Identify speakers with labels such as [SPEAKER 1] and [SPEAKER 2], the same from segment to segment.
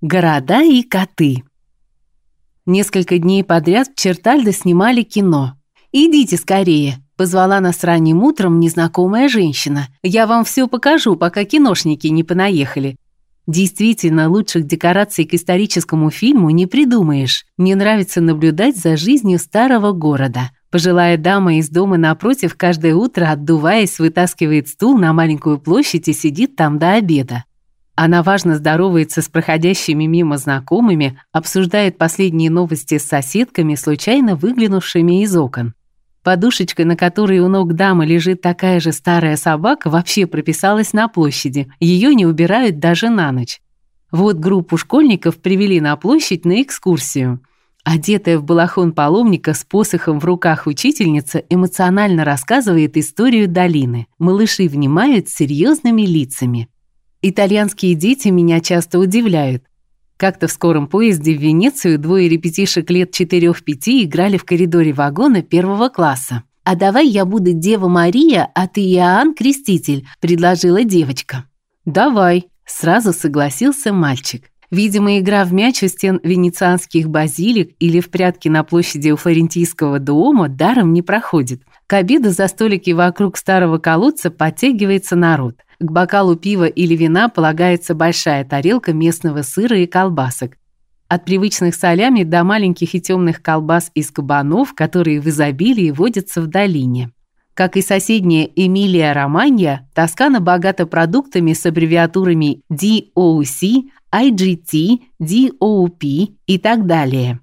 [SPEAKER 1] Города и коты. Несколько дней подряд в Чертальдо снимали кино. Идите скорее, позвала нас ранним утром незнакомая женщина. Я вам все покажу, пока киношники не понаехали. Действительно, лучших декораций к историческому фильму не придумаешь. Мне нравится наблюдать за жизнью старого города. Пожилая дама из дома напротив каждое утро, отдуваясь, вытаскивает стул на маленькую площадь и сидит там до обеда. Она важно здоровается с проходящими мимо знакомыми, обсуждает последние новости с соседками, случайно выглянувшими из окон. Подушечка, на которой у ног дамы лежит такая же старая собака, вообще прописалась на площади. Ее не убирают даже на ночь. Вот группу школьников привели на площадь на экскурсию. Одетая в балахон паломника с посохом в руках учительница эмоционально рассказывает историю долины. Малыши внимают серьезными лицами. Итальянские дети меня часто удивляют. Как-то в скором поезде в Венецию двое ребятишек лет 4-5 играли в коридоре вагона первого класса. «А давай я буду Дева Мария, а ты Иоанн Креститель», – предложила девочка. «Давай», – сразу согласился мальчик. Видимо, игра в мяч у стен венецианских базилик или в прятки на площади у Флорентийского дома даром не проходит. К обеду за столики вокруг старого колодца подтягивается народ. К бокалу пива или вина полагается большая тарелка местного сыра и колбасок. От привычных солями до маленьких и темных колбас из кабанов, которые в изобилии водятся в долине. Как и соседняя Эмилия-Романья, Тоскана богата продуктами с аббревиатурами DOC, IGT, DOP и так далее.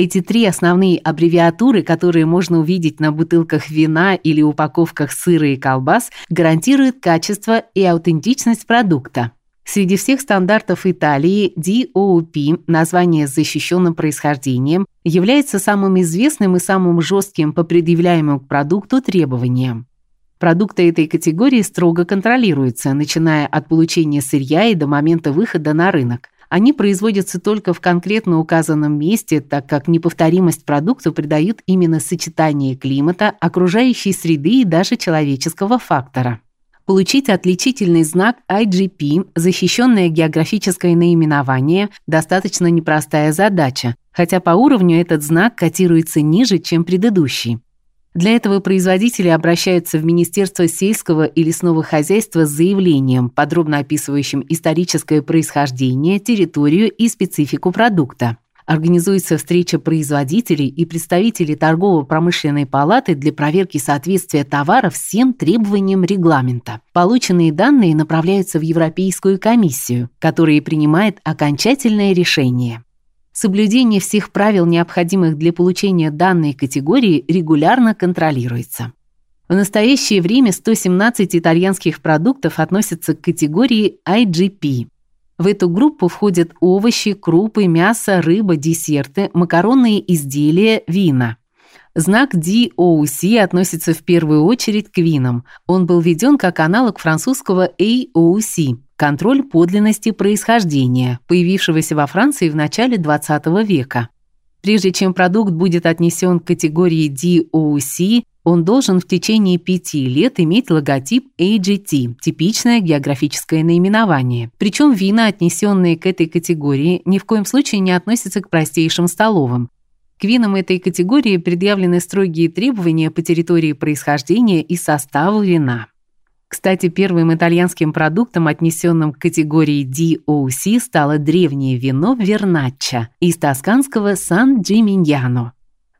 [SPEAKER 1] Эти три основные аббревиатуры, которые можно увидеть на бутылках вина или упаковках сыра и колбас, гарантируют качество и аутентичность продукта. Среди всех стандартов Италии DOP, название с защищенным происхождением, является самым известным и самым жестким по предъявляемым к продукту требованиям. Продукты этой категории строго контролируются, начиная от получения сырья и до момента выхода на рынок. Они производятся только в конкретно указанном месте, так как неповторимость продукту придают именно сочетание климата, окружающей среды и даже человеческого фактора. Получить отличительный знак IGP, защищенное географическое наименование, достаточно непростая задача, хотя по уровню этот знак котируется ниже, чем предыдущий. Для этого производители обращаются в Министерство сельского и лесного хозяйства с заявлением, подробно описывающим историческое происхождение, территорию и специфику продукта. Организуется встреча производителей и представителей торгово-промышленной палаты для проверки соответствия товара всем требованиям регламента. Полученные данные направляются в Европейскую комиссию, которая принимает окончательное решение. Соблюдение всех правил, необходимых для получения данной категории, регулярно контролируется. В настоящее время 117 итальянских продуктов относятся к категории IGP. В эту группу входят овощи, крупы, мясо, рыба, десерты, макаронные изделия, вина. Знак DOC относится в первую очередь к винам. Он был введен как аналог французского AOC контроль подлинности происхождения, появившегося во Франции в начале 20 века. Прежде чем продукт будет отнесен к категории DOC, он должен в течение пяти лет иметь логотип AGT, типичное географическое наименование. Причем вина, отнесенные к этой категории, ни в коем случае не относятся к простейшим столовым. К винам этой категории предъявлены строгие требования по территории происхождения и составу вина. Кстати, первым итальянским продуктом, отнесенным к категории DOC, стало древнее вино Верначчо из тосканского Сан-Джиминьяно.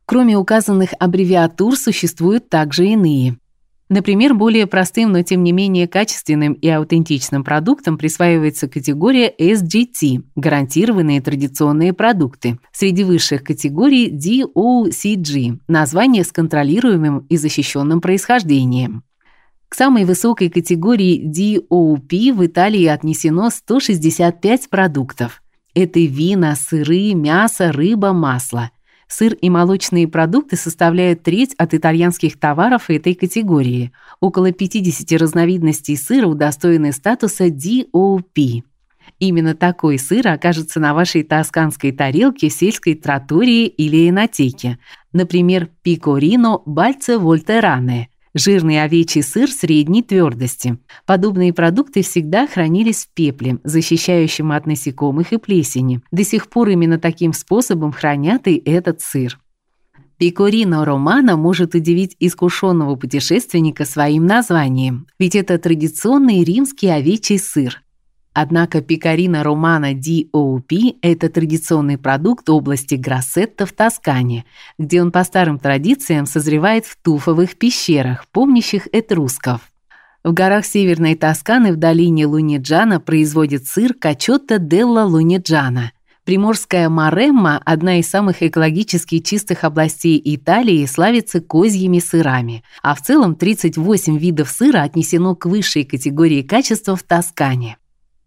[SPEAKER 1] Кроме указанных аббревиатур существуют также иные. Например, более простым, но тем не менее качественным и аутентичным продуктам присваивается категория SGT – гарантированные традиционные продукты. Среди высших категорий DOCG – название с контролируемым и защищенным происхождением. К самой высокой категории DOP в Италии отнесено 165 продуктов. Это вина, сыры, мясо, рыба, масло. Сыр и молочные продукты составляют треть от итальянских товаров этой категории. Около 50 разновидностей сыра удостоены статуса DOP. Именно такой сыр окажется на вашей тосканской тарелке в сельской траттории или энотеке. Например, пикорино бальце вольтеране – жирный овечий сыр средней твердости. Подобные продукты всегда хранились в пепле, защищающем от насекомых и плесени. До сих пор именно таким способом хранят и этот сыр. Пикорино романо может удивить искушенного путешественника своим названием, ведь это традиционный римский овечий сыр. Однако пекарина романа DOP – это традиционный продукт области Грассетто в Тоскане, где он по старым традициям созревает в туфовых пещерах, помнящих этрусков. В горах Северной Тосканы в долине Луниджана производят сыр Качотто делла Луниджана. Приморская Маремма, одна из самых экологически чистых областей Италии, славится козьими сырами, а в целом 38 видов сыра отнесено к высшей категории качества в Тоскане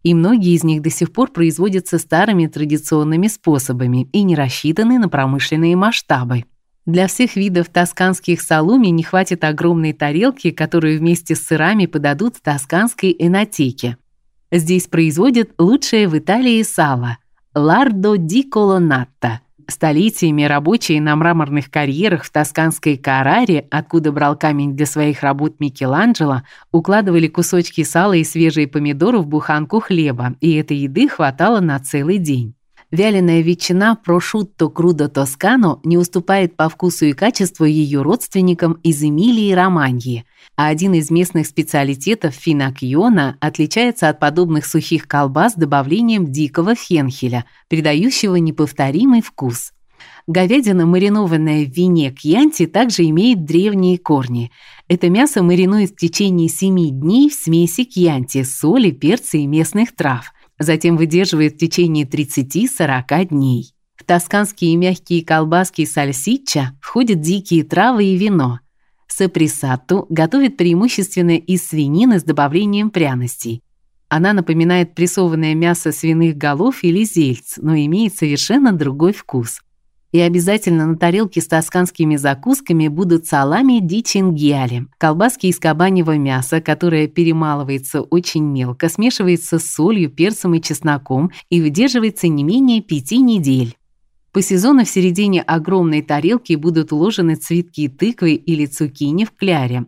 [SPEAKER 1] и многие из них до сих пор производятся старыми традиционными способами и не рассчитаны на промышленные масштабы. Для всех видов тосканских салуми не хватит огромной тарелки, которую вместе с сырами подадут в тосканской энотеке. Здесь производят лучшее в Италии сало – лардо ди колонатта – Столетиями рабочие на мраморных карьерах в тосканской Караре, откуда брал камень для своих работ Микеланджело, укладывали кусочки сала и свежие помидоры в буханку хлеба, и этой еды хватало на целый день. Вяленая ветчина прошутто крудо тоскано не уступает по вкусу и качеству ее родственникам из Эмилии и Романьи, а один из местных специалитетов финакьона отличается от подобных сухих колбас добавлением дикого фенхеля, придающего неповторимый вкус. Говядина, маринованная в вине кьянти, также имеет древние корни. Это мясо маринуют в течение 7 дней в смеси кьянти, соли, перца и местных трав – затем выдерживает в течение 30-40 дней. В тосканские мягкие колбаски сальсичча входят дикие травы и вино. Саприсатту готовят преимущественно из свинины с добавлением пряностей. Она напоминает прессованное мясо свиных голов или зельц, но имеет совершенно другой вкус. И обязательно на тарелке с тосканскими закусками будут салами ди чингиали, колбаски из кабаньего мяса, которое перемалывается очень мелко, смешивается с солью, перцем и чесноком и выдерживается не менее пяти недель. По сезону в середине огромной тарелки будут уложены цветки тыквы или цукини в кляре.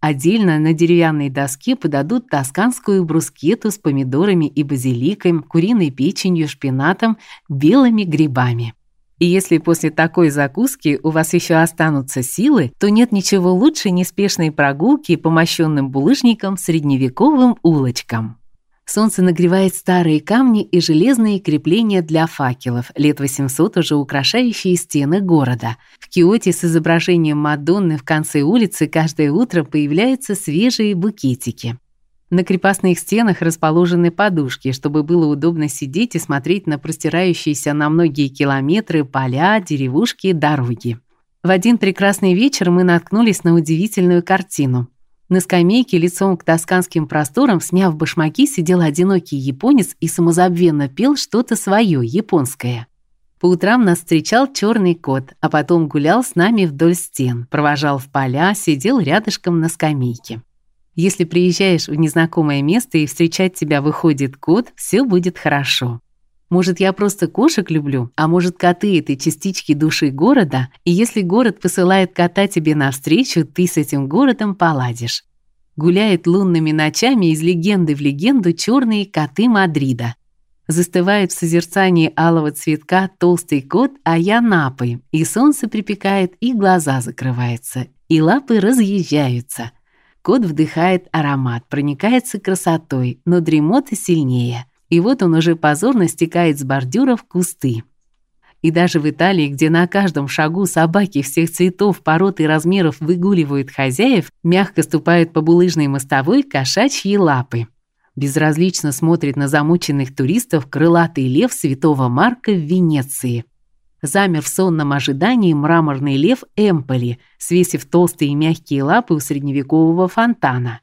[SPEAKER 1] Отдельно на деревянной доске подадут тосканскую брускетту с помидорами и базиликом, куриной печенью, шпинатом, белыми грибами. И если после такой закуски у вас еще останутся силы, то нет ничего лучше неспешной прогулки по мощенным булыжникам средневековым улочкам. Солнце нагревает старые камни и железные крепления для факелов, лет 800 уже украшающие стены города. В Киоте с изображением Мадонны в конце улицы каждое утро появляются свежие букетики. На крепостных стенах расположены подушки, чтобы было удобно сидеть и смотреть на простирающиеся на многие километры поля, деревушки, дороги. В один прекрасный вечер мы наткнулись на удивительную картину. На скамейке лицом к тосканским просторам, сняв башмаки, сидел одинокий японец и самозабвенно пел что-то свое, японское. По утрам нас встречал черный кот, а потом гулял с нами вдоль стен, провожал в поля, сидел рядышком на скамейке. Если приезжаешь в незнакомое место и встречать тебя выходит кот, все будет хорошо. Может, я просто кошек люблю, а может, коты это частички души города, и если город посылает кота тебе навстречу, ты с этим городом поладишь. Гуляет лунными ночами из легенды в легенду черные коты Мадрида. Застывает в созерцании алого цветка толстый кот Аянапы, и солнце припекает, и глаза закрываются, и лапы разъезжаются – Кот вдыхает аромат, проникается красотой, но дремота сильнее. И вот он уже позорно стекает с бордюра в кусты. И даже в Италии, где на каждом шагу собаки всех цветов, пород и размеров выгуливают хозяев, мягко ступают по булыжной мостовой кошачьи лапы. Безразлично смотрит на замученных туристов крылатый лев Святого Марка в Венеции замер в сонном ожидании мраморный лев Эмполи, свесив толстые мягкие лапы у средневекового фонтана.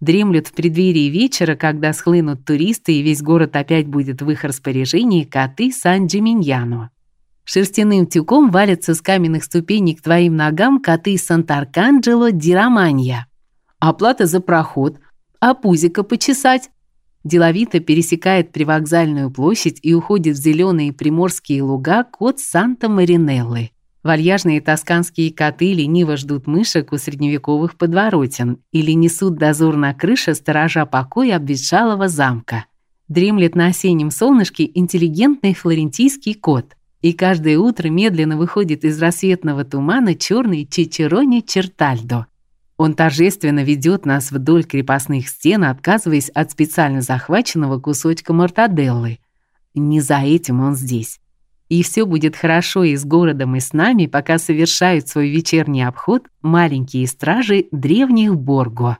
[SPEAKER 1] Дремлют в преддверии вечера, когда схлынут туристы и весь город опять будет в их распоряжении коты Сан-Джиминьяно. Шерстяным тюком валятся с каменных ступеней к твоим ногам коты Сант'Арканджело ди Романья. Оплата за проход, а пузико почесать, деловито пересекает привокзальную площадь и уходит в зеленые приморские луга кот Санта-Маринеллы. Вальяжные тосканские коты лениво ждут мышек у средневековых подворотен или несут дозор на крыше сторожа покоя обветшалого замка. Дремлет на осеннем солнышке интеллигентный флорентийский кот, и каждое утро медленно выходит из рассветного тумана черный чичерони Чертальдо. Он торжественно ведет нас вдоль крепостных стен, отказываясь от специально захваченного кусочка мортаделлы. Не за этим он здесь. И все будет хорошо и с городом, и с нами, пока совершают свой вечерний обход маленькие стражи древних Борго.